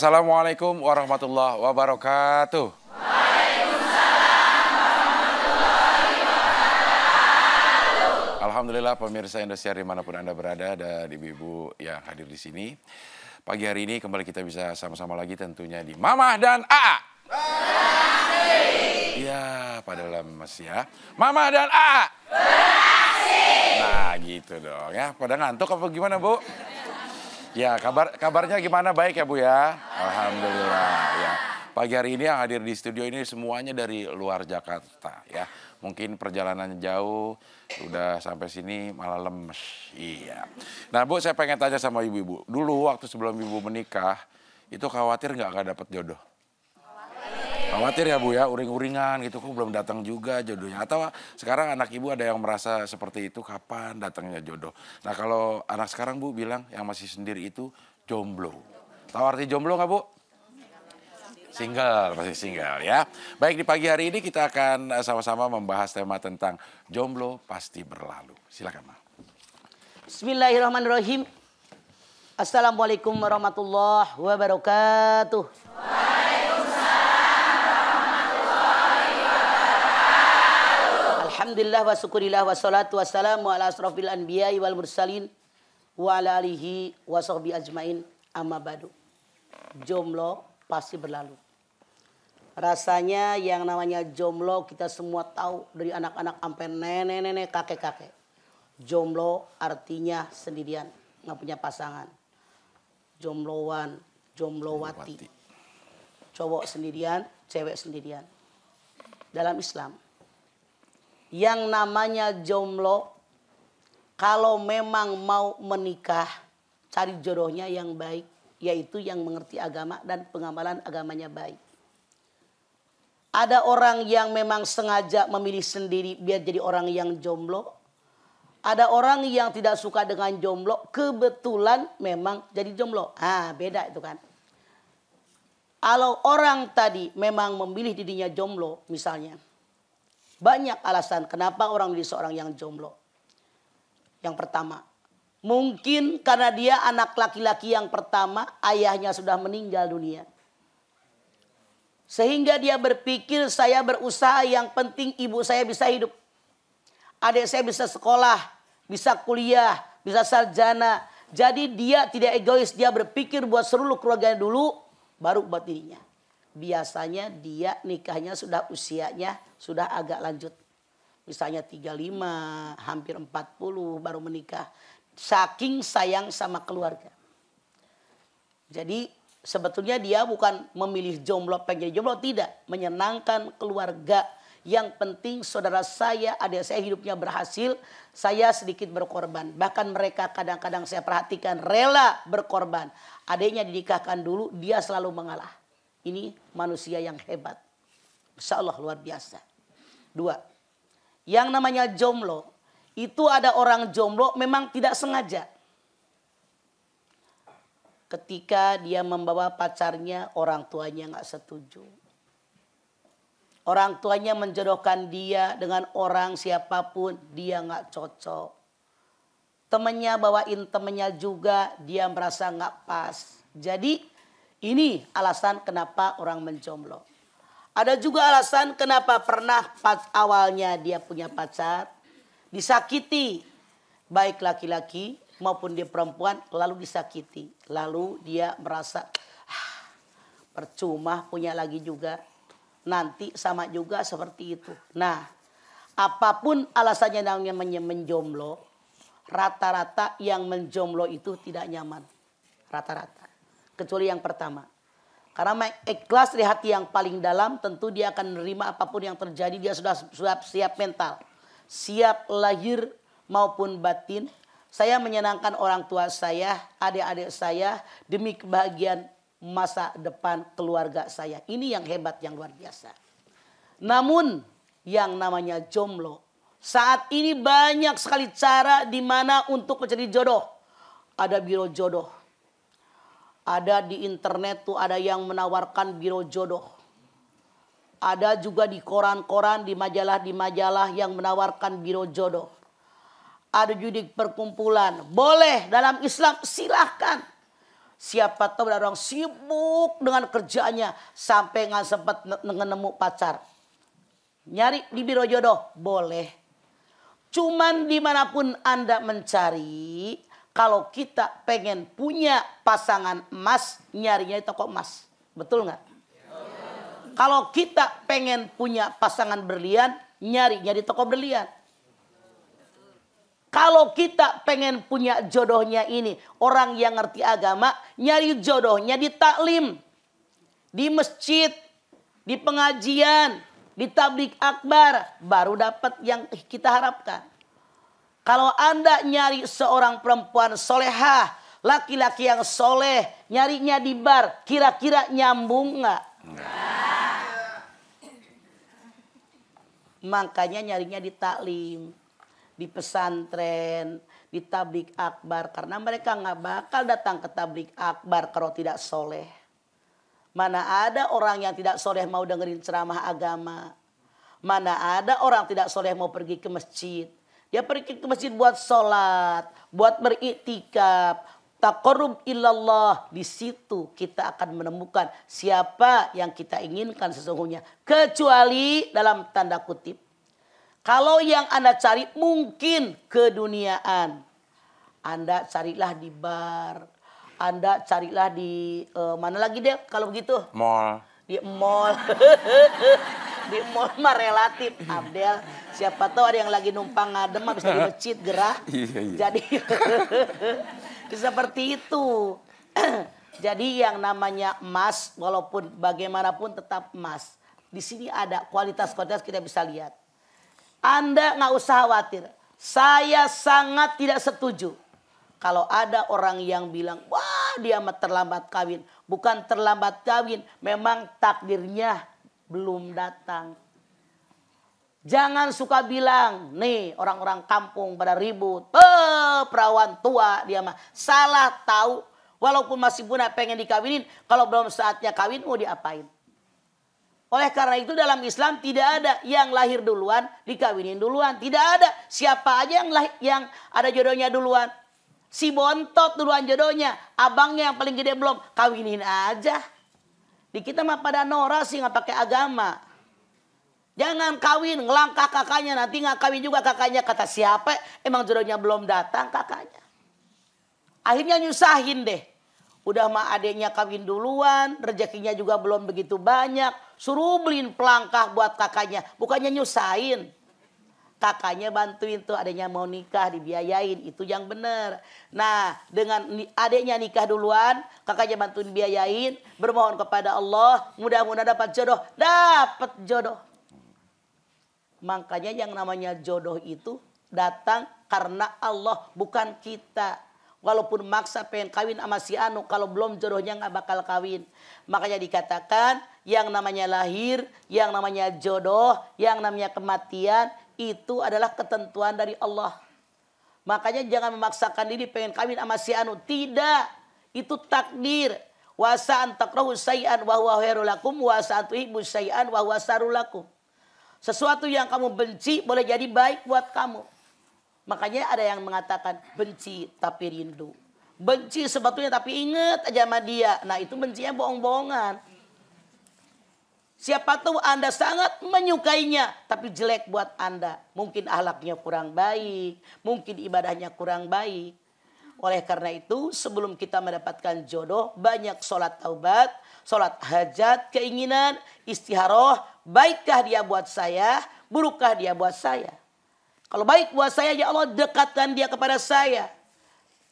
Assalamualaikum warahmatullahi wabarakatuh. Alhamdulillah pemirsa Indosiar di mana pun Anda berada dan ibu-ibu yang hadir di sini. Pagi hari ini kembali kita bisa sama-sama lagi tentunya di Mama dan AA. Iya, pada lemes ya. Mama dan AA. Nah gitu dong ya. Pada ngantuk apa gimana Bu? Ya kabar kabarnya gimana baik ya Bu ya? Alhamdulillah ya. Pagi hari ini yang hadir di studio ini semuanya dari luar Jakarta ya. Mungkin perjalanan jauh, udah sampai sini malah lemes. Iya. Nah Bu saya pengen tanya sama ibu-ibu. Dulu waktu sebelum ibu menikah, itu khawatir nggak nggak dapat jodoh? Khawatir ya Bu ya, uring-uringan gitu kok belum datang juga jodohnya. Atau sekarang anak ibu ada yang merasa seperti itu kapan datangnya jodoh. Nah kalau anak sekarang Bu bilang yang masih sendiri itu jomblo. Tahu arti jomblo nggak Bu? Single, masih single ya. Baik di pagi hari ini kita akan eh, sama-sama membahas tema tentang jomblo pasti berlalu. Silakan Ma. Bismillahirrahmanirrahim. Assalamualaikum warahmatullahi wabarakatuh. Alhamdulillah wa syukurillah wa salatu wassalamu ala asrafil anbiya wal mursalin wa ala alihi wa sahbihi ajmain amma badu. Jomblo pasti berlalu. Rasanya yang namanya jomblo kita semua tahu dari anak-anak sampai nenek-nenek kakek-kakek. Jomblo artinya sendirian, nggak punya pasangan. Jomblowan, jomblowati. Wati. Cowok sendirian, cewek sendirian. Dalam Islam, yang namanya jomblo, kalau memang mau menikah, cari jodohnya yang baik, yaitu yang mengerti agama dan pengamalan agamanya baik. Ada orang yang memang sengaja memilih sendiri biar jadi orang yang jomblo. Ada orang yang tidak suka dengan jomblo, kebetulan memang jadi jomblo. Ah, beda itu kan. Kalau orang tadi memang memilih dirinya jomblo misalnya. Banyak alasan kenapa orang menjadi seorang yang jomblo. Yang pertama, mungkin karena dia anak laki-laki yang pertama, ayahnya sudah meninggal dunia. Sehingga dia berpikir saya berusaha yang penting ibu saya bisa hidup. Adik saya bisa sekolah, bisa kuliah, bisa sarjana. Jadi dia tidak egois, dia berpikir buat seluruh keluarganya dulu, baru buat dirinya. Biasanya dia nikahnya sudah usianya sudah agak lanjut. Misalnya 35, hampir 40 baru menikah. Saking sayang sama keluarga. Jadi sebetulnya dia bukan memilih jomblo pengen jomblo tidak menyenangkan keluarga yang penting saudara saya adik saya hidupnya berhasil saya sedikit berkorban bahkan mereka kadang-kadang saya perhatikan rela berkorban adiknya dinikahkan dulu dia selalu mengalah ini manusia yang hebat Insya Allah luar biasa dua yang namanya jomblo itu ada orang jomblo memang tidak sengaja ketika dia membawa pacarnya orang tuanya nggak setuju. Orang tuanya menjodohkan dia dengan orang siapa pun dia nggak cocok. Temennya bawain temennya juga dia merasa nggak pas. Jadi ini alasan kenapa orang menjomblo. Ada juga alasan kenapa pernah pas awalnya dia punya pacar disakiti baik laki-laki maupun dia perempuan lalu disakiti. Lalu dia merasa ah, percuma punya lagi juga. Nanti sama juga seperti itu. Nah, apa pun alasannya namanya menjomblo, rata-rata yang menjomblo itu tidak nyaman. Rata-rata. Kecuali yang pertama. Karena ikhlas dari hati yang paling dalam tentu dia akan menerima apa pun yang terjadi. Dia sudah siap, siap mental. Siap lahir maupun batin saya menyenangkan orang tua saya, adik-adik saya demi kebahagiaan masa depan keluarga saya. Ini yang hebat, yang luar biasa. Namun yang namanya jomblo, saat ini banyak sekali cara di mana untuk mencari jodoh. Ada biro jodoh. Ada di internet tuh ada yang menawarkan biro jodoh. Ada juga di koran-koran, di majalah di majalah yang menawarkan biro jodoh ada judik perkumpulan. Boleh dalam Islam silahkan. Siapa tahu ada orang sibuk dengan kerjaannya sampai nggak sempat nemu pacar. Nyari di biro jodoh boleh. Cuman di mana pun Anda mencari, kalau kita pengen punya pasangan emas, nyarinya toko emas. Betul nggak? Kalau kita pengen punya pasangan berlian, nyarinya di toko berlian. Kalau kita pengen punya jodohnya ini, orang yang ngerti agama, nyari jodohnya di taklim, di masjid, di pengajian, di tablik akbar, baru dapat yang kita harapkan. Kalau Anda nyari seorang perempuan solehah, laki-laki yang soleh, nyarinya di bar, kira-kira nyambung nggak? Makanya nyarinya di taklim di pesantren, di tablik akbar. Karena mereka nggak bakal datang ke tablik akbar kalau tidak soleh. Mana ada orang yang tidak soleh mau dengerin ceramah agama. Mana ada orang tidak soleh mau pergi ke masjid. Dia pergi ke masjid buat sholat, buat beriktikaf, takorub illallah. Di situ kita akan menemukan siapa yang kita inginkan sesungguhnya. Kecuali dalam tanda kutip kalau yang Anda cari mungkin keduniaan. Anda carilah di bar. Anda carilah di uh, mana lagi deh kalau begitu? Mall. Di mall. di mall mah relatif. Abdel, siapa tahu ada yang lagi numpang ngadem habis dari masjid gerah. Iya, iya. Jadi seperti itu. Jadi yang namanya emas walaupun bagaimanapun tetap emas. Di sini ada kualitas-kualitas kita bisa lihat. Anda nggak usah khawatir. Saya sangat tidak setuju. Kalau ada orang yang bilang, wah dia terlambat kawin. Bukan terlambat kawin, memang takdirnya belum datang. Jangan suka bilang, nih orang-orang kampung pada ribut. Eh, perawan tua dia mah. Salah tahu. Walaupun masih punya pengen dikawinin, kalau belum saatnya kawin mau diapain? Oleh karena itu dalam Islam tidak ada yang lahir duluan dikawinin duluan. Tidak ada. Siapa aja yang lahir, yang ada jodohnya duluan. Si bontot duluan jodohnya. Abangnya yang paling gede belum. Kawinin aja. Di kita mah pada Nora sih nggak pakai agama. Jangan kawin, ngelangkah kakaknya. Nanti nggak kawin juga kakaknya. Kata siapa? Emang jodohnya belum datang kakaknya. Akhirnya nyusahin deh. Udah mah adiknya kawin duluan. Rezekinya juga belum begitu banyak Suruh beliin pelangkah buat kakaknya. Bukannya nyusahin. Kakaknya bantuin tuh adanya mau nikah dibiayain. Itu yang benar. Nah dengan adiknya nikah duluan. Kakaknya bantuin biayain. Bermohon kepada Allah. Mudah-mudahan dapat jodoh. Dapat jodoh. Makanya yang namanya jodoh itu datang karena Allah bukan kita. Walaupun maksa pengen kawin sama si Anu, kalau belum jodohnya nggak bakal kawin. Makanya dikatakan yang namanya lahir, yang namanya jodoh, yang namanya kematian, itu adalah ketentuan dari Allah. Makanya jangan memaksakan diri pengen kawin sama si Anu. Tidak, itu takdir. Wasa antakrahu sayan wa wasa antuhibu sayan. Sesuatu yang kamu benci boleh jadi baik buat kamu. Makanya ada yang mengatakan benci tapi rindu. Benci sebetulnya tapi ingat aja sama dia. Nah itu bencinya bohong-bohongan. Siapa tahu Anda sangat menyukainya, tapi jelek buat Anda. Mungkin ahlaknya kurang baik, mungkin ibadahnya kurang baik. Oleh karena itu, sebelum kita mendapatkan jodoh, banyak sholat taubat, sholat hajat, keinginan, istiharoh. Baikkah dia buat saya, burukkah dia buat saya. Kalau baik buat saya, ya Allah dekatkan dia kepada saya.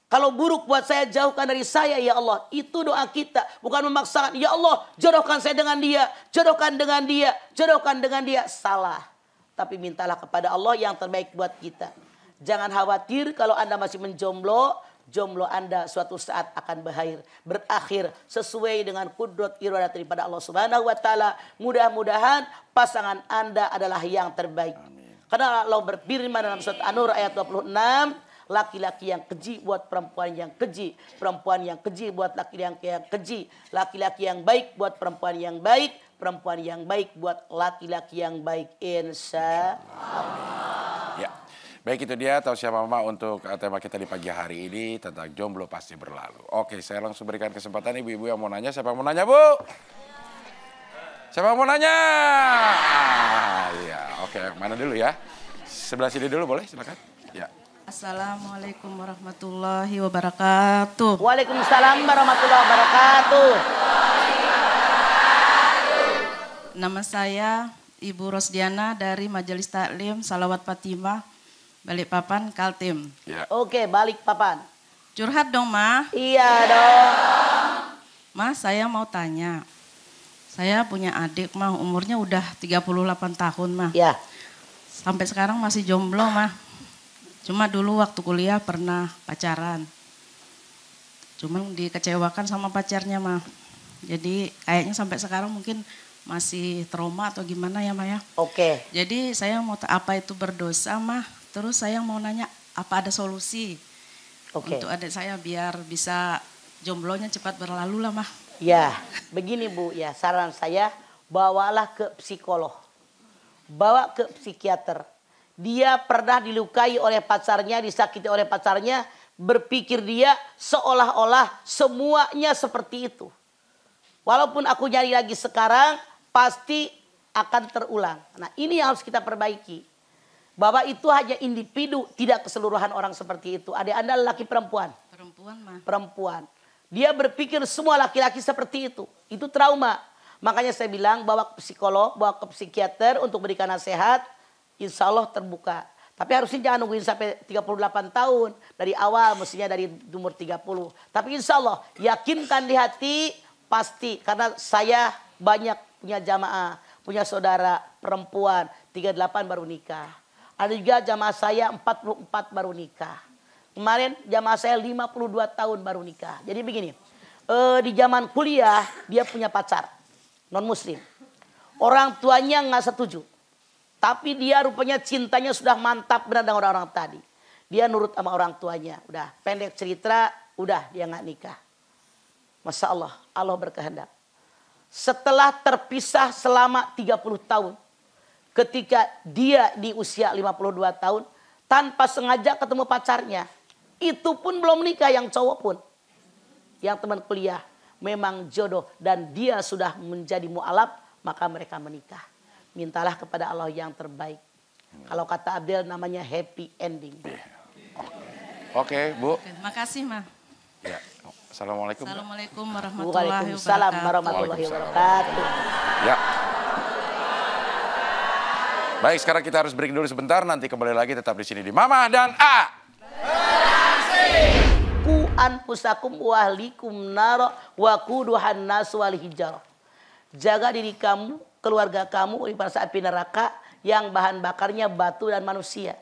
Kalau buruk buat saya jauhkan dari saya ya Allah. Itu doa kita. Bukan memaksakan. Ya Allah jodohkan saya dengan dia. Jodohkan dengan dia. Jodohkan dengan dia. Salah. Tapi mintalah kepada Allah yang terbaik buat kita. Jangan khawatir kalau Anda masih menjomblo. Jomblo Anda suatu saat akan berakhir. Berakhir sesuai dengan kudrat iradat daripada Allah subhanahu wa ta'ala. Mudah-mudahan pasangan Anda adalah yang terbaik. Amin. Karena Allah berfirman dalam surat An-Nur ayat 26, laki-laki yang keji buat perempuan yang keji, perempuan yang keji buat laki-laki yang, yang keji, laki-laki yang baik buat perempuan yang baik, perempuan yang baik buat laki-laki yang baik. Insya Allah. Baik itu dia tahu siapa mama untuk uh, tema kita di pagi hari ini tentang jomblo pasti berlalu. Oke, saya langsung berikan kesempatan ibu-ibu yang mau nanya. Siapa yang mau nanya, Bu? Siapa yang mau nanya? Ah, iya, oke, mana dulu ya? Sebelah sini dulu boleh, silakan. Ya. Assalamualaikum warahmatullahi wabarakatuh. Waalaikumsalam warahmatullahi wabarakatuh. Nama saya Ibu Rosdiana dari Majelis Taklim Salawat Fatimah, Balikpapan, Kaltim. Ya. Oke, balik papan. Curhat dong, Ma. Iya dong. Ma, saya mau tanya. Saya punya adik, Ma, umurnya udah 38 tahun, Ma. Ya. Sampai sekarang masih jomblo, Ma. Cuma dulu waktu kuliah pernah pacaran. Cuman dikecewakan sama pacarnya, Ma. Jadi kayaknya sampai sekarang mungkin masih trauma atau gimana ya, Ma ya. Oke. Jadi saya mau apa itu berdosa mah? Terus saya mau nanya apa ada solusi Oke. untuk adik saya biar bisa jomblonya cepat berlalu lah mah. Ya, begini Bu ya, saran saya bawalah ke psikolog. Bawa ke psikiater. Dia pernah dilukai oleh pacarnya, disakiti oleh pacarnya, berpikir dia seolah-olah semuanya seperti itu. Walaupun aku nyari lagi sekarang, pasti akan terulang. Nah ini yang harus kita perbaiki. Bahwa itu hanya individu, tidak keseluruhan orang seperti itu. Adik Anda laki perempuan Perempuan mah. perempuan. Dia berpikir semua laki-laki seperti itu. Itu trauma. Makanya saya bilang bawa ke psikolog, bawa ke psikiater untuk berikan nasihat. Insya Allah terbuka. Tapi harusnya jangan nungguin sampai 38 tahun. Dari awal mestinya dari umur 30. Tapi insya Allah yakinkan di hati pasti. Karena saya banyak punya jamaah, punya saudara perempuan. 38 baru nikah. Ada juga jamaah saya 44 baru nikah. Kemarin jamaah saya 52 tahun baru nikah. Jadi begini, eh, di zaman kuliah dia punya pacar non muslim. Orang tuanya nggak setuju. Tapi dia rupanya cintanya sudah mantap benar dengan orang-orang tadi. Dia nurut sama orang tuanya. Udah pendek cerita, udah dia nggak nikah. Masya Allah, Allah berkehendak. Setelah terpisah selama 30 tahun. Ketika dia di usia 52 tahun. Tanpa sengaja ketemu pacarnya. Itu pun belum nikah yang cowok pun. Yang teman kuliah. Memang jodoh. Dan dia sudah menjadi mu'alaf. Maka mereka menikah. Mintalah kepada Allah yang terbaik. Kalau kata Abdel namanya happy ending. Oke, Bu. Oke, makasih mah. Ya. Assalamualaikum. Assalamualaikum warahmatullahi Waalaikumsalam wabarakatuh. warahmatullahi Waalaikumsalam. wabarakatuh. Ya. Baik, sekarang kita harus break dulu sebentar. Nanti kembali lagi tetap di sini di Mama dan A. Ku anfusakum wa ahlikum naro wa kuduhan nas wal hijarah. Jaga diri kamu, keluarga kamu dari api neraka yang bahan bakarnya batu dan manusia.